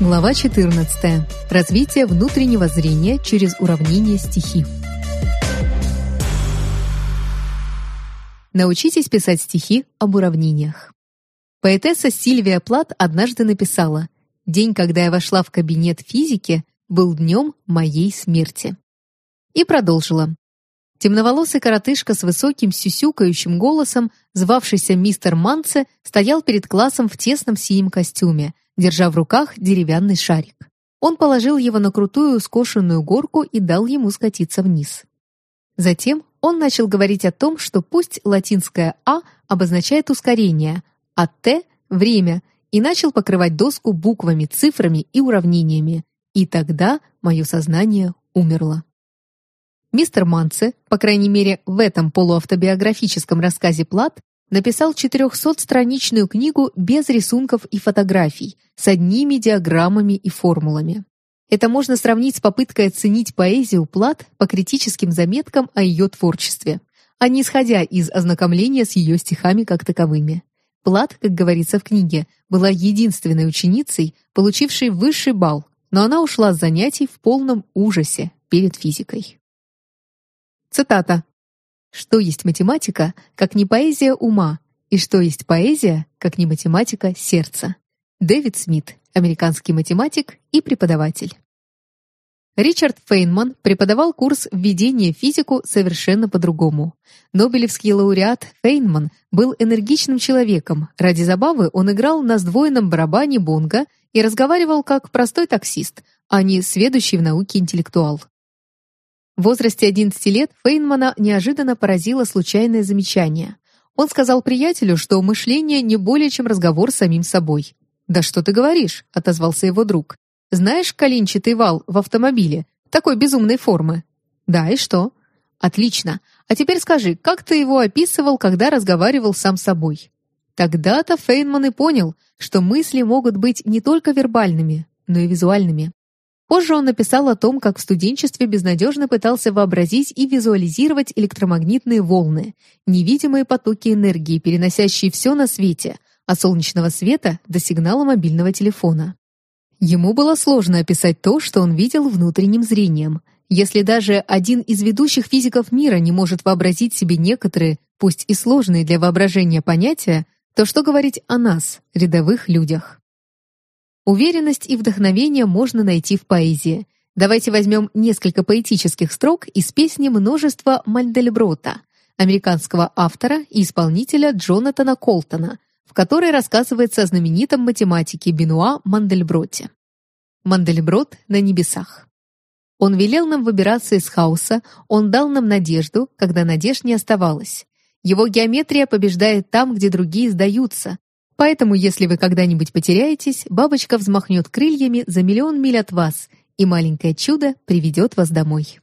Глава 14. Развитие внутреннего зрения через уравнение стихи. Научитесь писать стихи об уравнениях. Поэтесса Сильвия Плат однажды написала «День, когда я вошла в кабинет физики, был днем моей смерти». И продолжила. Темноволосый коротышка с высоким сюсюкающим голосом, звавшийся мистер Манце, стоял перед классом в тесном синем костюме, держа в руках деревянный шарик. Он положил его на крутую скошенную горку и дал ему скатиться вниз. Затем он начал говорить о том, что пусть латинское «а» обозначает ускорение, а «т» — время, и начал покрывать доску буквами, цифрами и уравнениями. И тогда мое сознание умерло. Мистер Манце, по крайней мере в этом полуавтобиографическом рассказе Плат, написал 400-страничную книгу без рисунков и фотографий, с одними диаграммами и формулами. Это можно сравнить с попыткой оценить поэзию Плат по критическим заметкам о ее творчестве, а не исходя из ознакомления с ее стихами как таковыми. Плат, как говорится в книге, была единственной ученицей, получившей высший балл, но она ушла с занятий в полном ужасе перед физикой. Цитата. Что есть математика, как не поэзия ума, и что есть поэзия, как не математика сердца? Дэвид Смит, американский математик и преподаватель. Ричард Фейнман преподавал курс «Введение в физику» совершенно по-другому. Нобелевский лауреат Фейнман был энергичным человеком. Ради забавы он играл на сдвоенном барабане бонга и разговаривал как простой таксист, а не сведущий в науке интеллектуал. В возрасте 11 лет Фейнмана неожиданно поразило случайное замечание. Он сказал приятелю, что мышление не более чем разговор с самим собой. «Да что ты говоришь?» — отозвался его друг. «Знаешь коленчатый вал в автомобиле? Такой безумной формы». «Да, и что?» «Отлично. А теперь скажи, как ты его описывал, когда разговаривал сам с собой?» Тогда-то Фейнман и понял, что мысли могут быть не только вербальными, но и визуальными. Позже он написал о том, как в студенчестве безнадежно пытался вообразить и визуализировать электромагнитные волны, невидимые потоки энергии, переносящие все на свете, от солнечного света до сигнала мобильного телефона. Ему было сложно описать то, что он видел внутренним зрением. Если даже один из ведущих физиков мира не может вообразить себе некоторые, пусть и сложные для воображения понятия, то что говорить о нас, рядовых людях? Уверенность и вдохновение можно найти в поэзии. Давайте возьмем несколько поэтических строк из песни «Множество Мальдельброта» американского автора и исполнителя Джонатана Колтона, в которой рассказывается о знаменитом математике Бенуа Мандельброте. Мандельброт на небесах. Он велел нам выбираться из хаоса, он дал нам надежду, когда надежд не оставалось. Его геометрия побеждает там, где другие сдаются, Поэтому, если вы когда-нибудь потеряетесь, бабочка взмахнет крыльями за миллион миль от вас, и маленькое чудо приведет вас домой.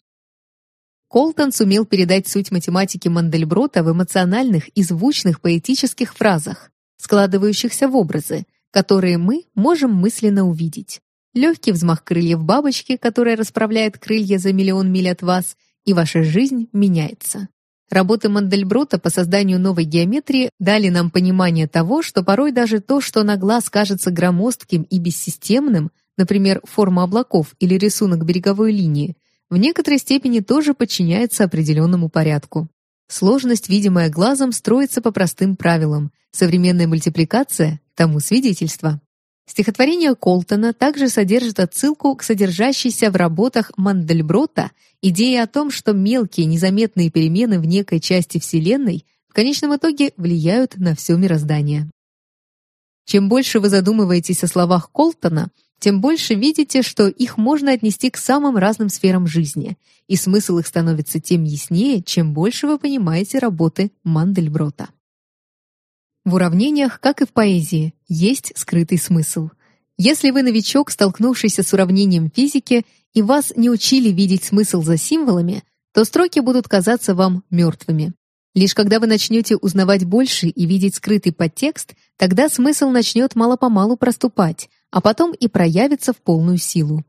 Колтон сумел передать суть математики Мандельброта в эмоциональных и звучных поэтических фразах, складывающихся в образы, которые мы можем мысленно увидеть. Легкий взмах крыльев бабочки, которая расправляет крылья за миллион миль от вас, и ваша жизнь меняется. Работы Мандельброта по созданию новой геометрии дали нам понимание того, что порой даже то, что на глаз кажется громоздким и бессистемным, например, форма облаков или рисунок береговой линии, в некоторой степени тоже подчиняется определенному порядку. Сложность, видимая глазом, строится по простым правилам. Современная мультипликация – тому свидетельство. Стихотворение Колтона также содержит отсылку к содержащейся в работах Мандельброта идее о том, что мелкие незаметные перемены в некой части Вселенной в конечном итоге влияют на все мироздание. Чем больше вы задумываетесь о словах Колтона, тем больше видите, что их можно отнести к самым разным сферам жизни, и смысл их становится тем яснее, чем больше вы понимаете работы Мандельброта. В уравнениях, как и в поэзии, есть скрытый смысл. Если вы новичок, столкнувшийся с уравнением физики, и вас не учили видеть смысл за символами, то строки будут казаться вам мертвыми. Лишь когда вы начнете узнавать больше и видеть скрытый подтекст, тогда смысл начнет мало-помалу проступать, а потом и проявится в полную силу.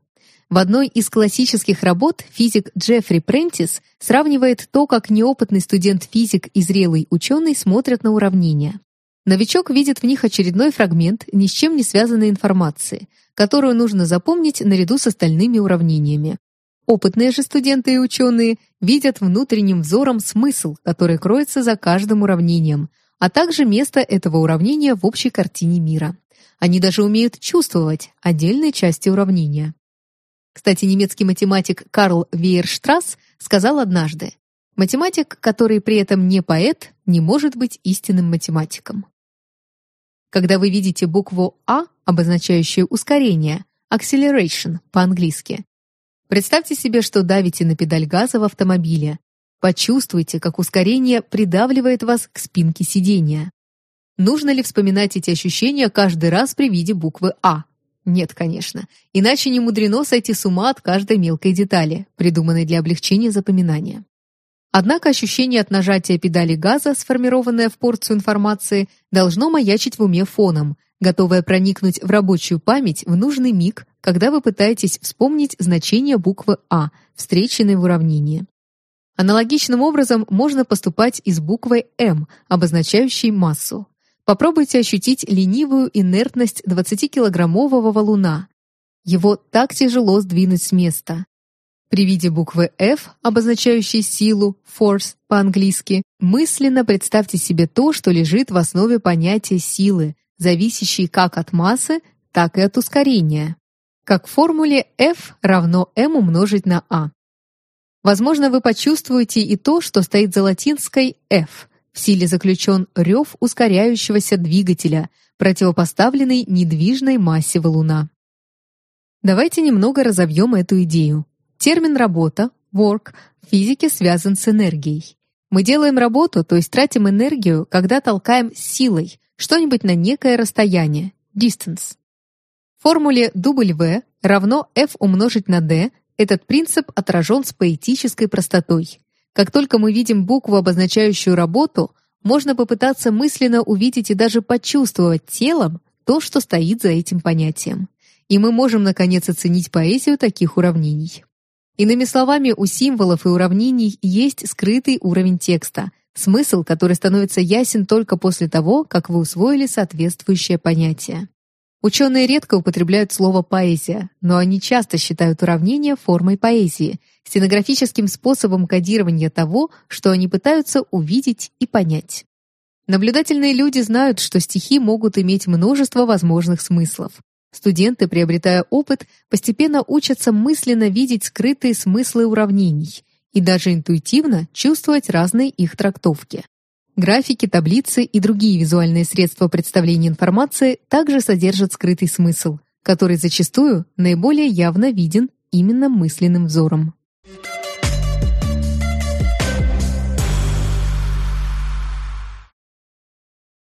В одной из классических работ физик Джеффри Прентис сравнивает то, как неопытный студент-физик и зрелый ученый смотрят на уравнения. Новичок видит в них очередной фрагмент ни с чем не связанной информации. которую нужно запомнить наряду с остальными уравнениями. Опытные же студенты и ученые видят внутренним взором смысл, который кроется за каждым уравнением, а также место этого уравнения в общей картине мира. Они даже умеют чувствовать отдельные части уравнения. Кстати, немецкий математик Карл Вейерштрасс сказал однажды, «Математик, который при этом не поэт, не может быть истинным математиком». Когда вы видите букву «А», обозначающую ускорение, acceleration по-английски, представьте себе, что давите на педаль газа в автомобиле. Почувствуйте, как ускорение придавливает вас к спинке сидения. Нужно ли вспоминать эти ощущения каждый раз при виде буквы «А»? Нет, конечно. Иначе не мудрено сойти с ума от каждой мелкой детали, придуманной для облегчения запоминания. Однако ощущение от нажатия педали газа, сформированное в порцию информации, должно маячить в уме фоном, готовое проникнуть в рабочую память в нужный миг, когда вы пытаетесь вспомнить значение буквы «А», встреченной в уравнении. Аналогичным образом можно поступать и с буквой «М», обозначающей массу. Попробуйте ощутить ленивую инертность 20-килограммового валуна. Его так тяжело сдвинуть с места. При виде буквы F, обозначающей силу, force по-английски, мысленно представьте себе то, что лежит в основе понятия силы, зависящей как от массы, так и от ускорения. Как в формуле F равно m умножить на a. Возможно, вы почувствуете и то, что стоит за латинской F. В силе заключен рев ускоряющегося двигателя, противопоставленный недвижной массе валуна. Давайте немного разовьем эту идею. Термин «работа» work в физике связан с энергией. Мы делаем работу, то есть тратим энергию, когда толкаем силой что-нибудь на некое расстояние distance. В формуле W равно F умножить на D этот принцип отражен с поэтической простотой. Как только мы видим букву, обозначающую работу, можно попытаться мысленно увидеть и даже почувствовать телом то, что стоит за этим понятием. И мы можем, наконец, оценить поэзию таких уравнений. Иными словами, у символов и уравнений есть скрытый уровень текста, смысл, который становится ясен только после того, как вы усвоили соответствующее понятие. Ученые редко употребляют слово «поэзия», но они часто считают уравнения формой поэзии, стенографическим способом кодирования того, что они пытаются увидеть и понять. Наблюдательные люди знают, что стихи могут иметь множество возможных смыслов. Студенты, приобретая опыт, постепенно учатся мысленно видеть скрытые смыслы уравнений и даже интуитивно чувствовать разные их трактовки. Графики, таблицы и другие визуальные средства представления информации также содержат скрытый смысл, который зачастую наиболее явно виден именно мысленным взором.